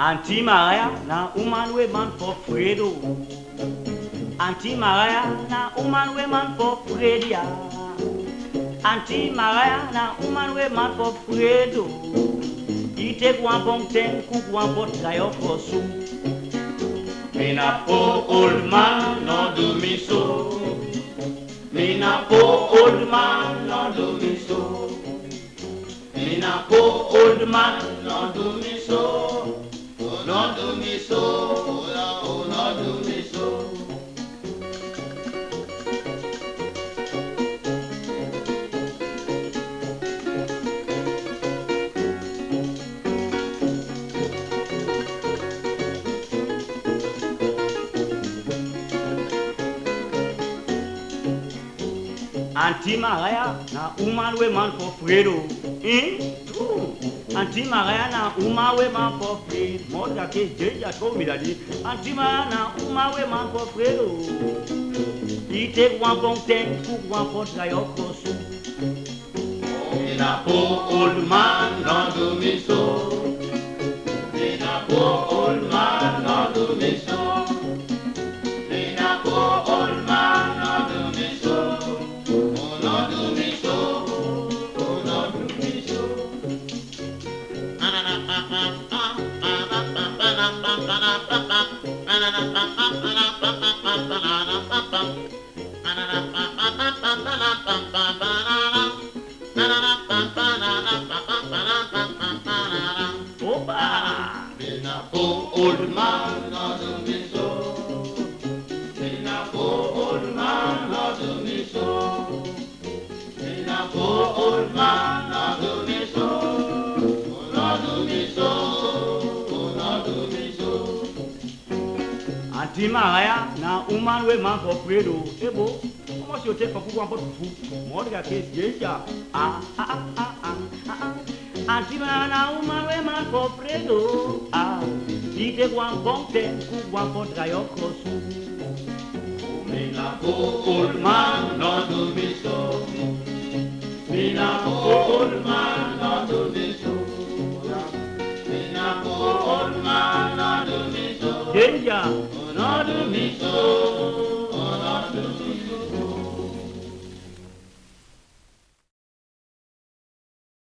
Anti Maria na woman we man for Fredo. Anti Maria na woman we man for Fredia. Anti Maria na woman we man for Fredo. Ite kwa bon ten ku kwa bot gayo kosu. Mina po old man no do me so. Mina po old man no do me so. Mina po old man no do me so. Do me so, Auntie Maria na woman man for Fredo. Eh? True. Auntie Maria na woman man for Fredo. Moja ke jeja ko miladi. Auntie Maria na woman man for Fredo. Ite kwa bon ten ku kwa pot ga yo kosu. Mina po old man pour old man of me soul. In a poor old man of me soul. In a poor old man of me soul. Not me soul. Not me soul. Anti Maria, na uman we man for credo. Ebo, como se eu te facu com a porta fu. Morga que jeja. Ah ah ah ah ah. Anti Maria, na uman we man compredo a Dite guan bonte ku guan contra yo kosu Mina no tu miso Mina no tu miso Mina no tu miso